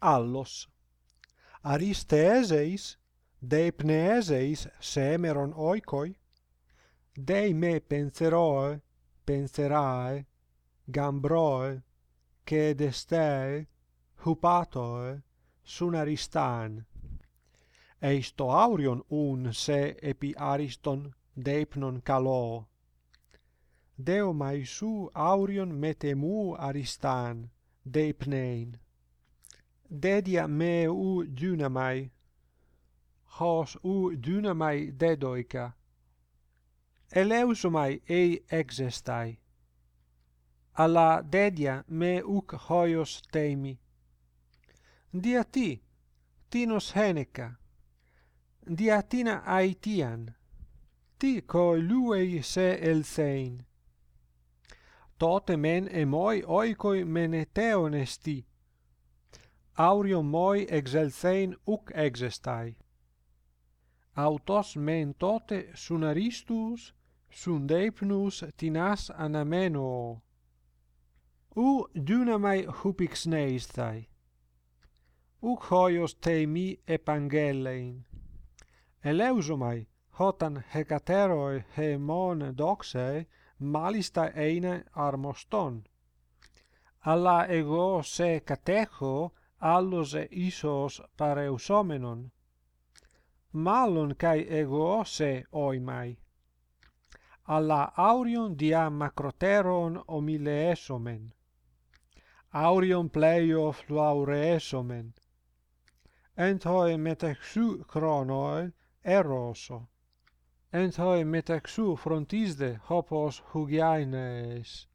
allos. Aristeeseis de pneeseis semeron oikoi, dei me penseroe, penserae, gambroe, cedestae, hupatoe, sunaristan. Eisto aurion un se epi ariston deipnon caloo. Deo mai su aurion metemu aristan, deipnein dedia me u dynamai. Hos u dynamai dedoika eleusomai ei exestai alla dedia me uk hoios teimi. Dia ti tinos heneca. Dia tina aitian ti coi luei se elsein. Tote men emoi oikoi meneteonesti aurium moi exelsein uc exestai. Autos men tote sun depnus tinas anameno. U dynamai hupixneistai. Uc hoios temi epangelein. Eleusomai, hotan hecateroi hemon doxe, malista eine armoston. Alla ego se catecho allose isos pareusomenon. Malon kai ego egoose oimai alla aurion dia macroteron omileesomen aurion pleio fluaureesomen ent hoi metexu chronoi eroso. Ent hoi metexu frontisde hopos hugiaenes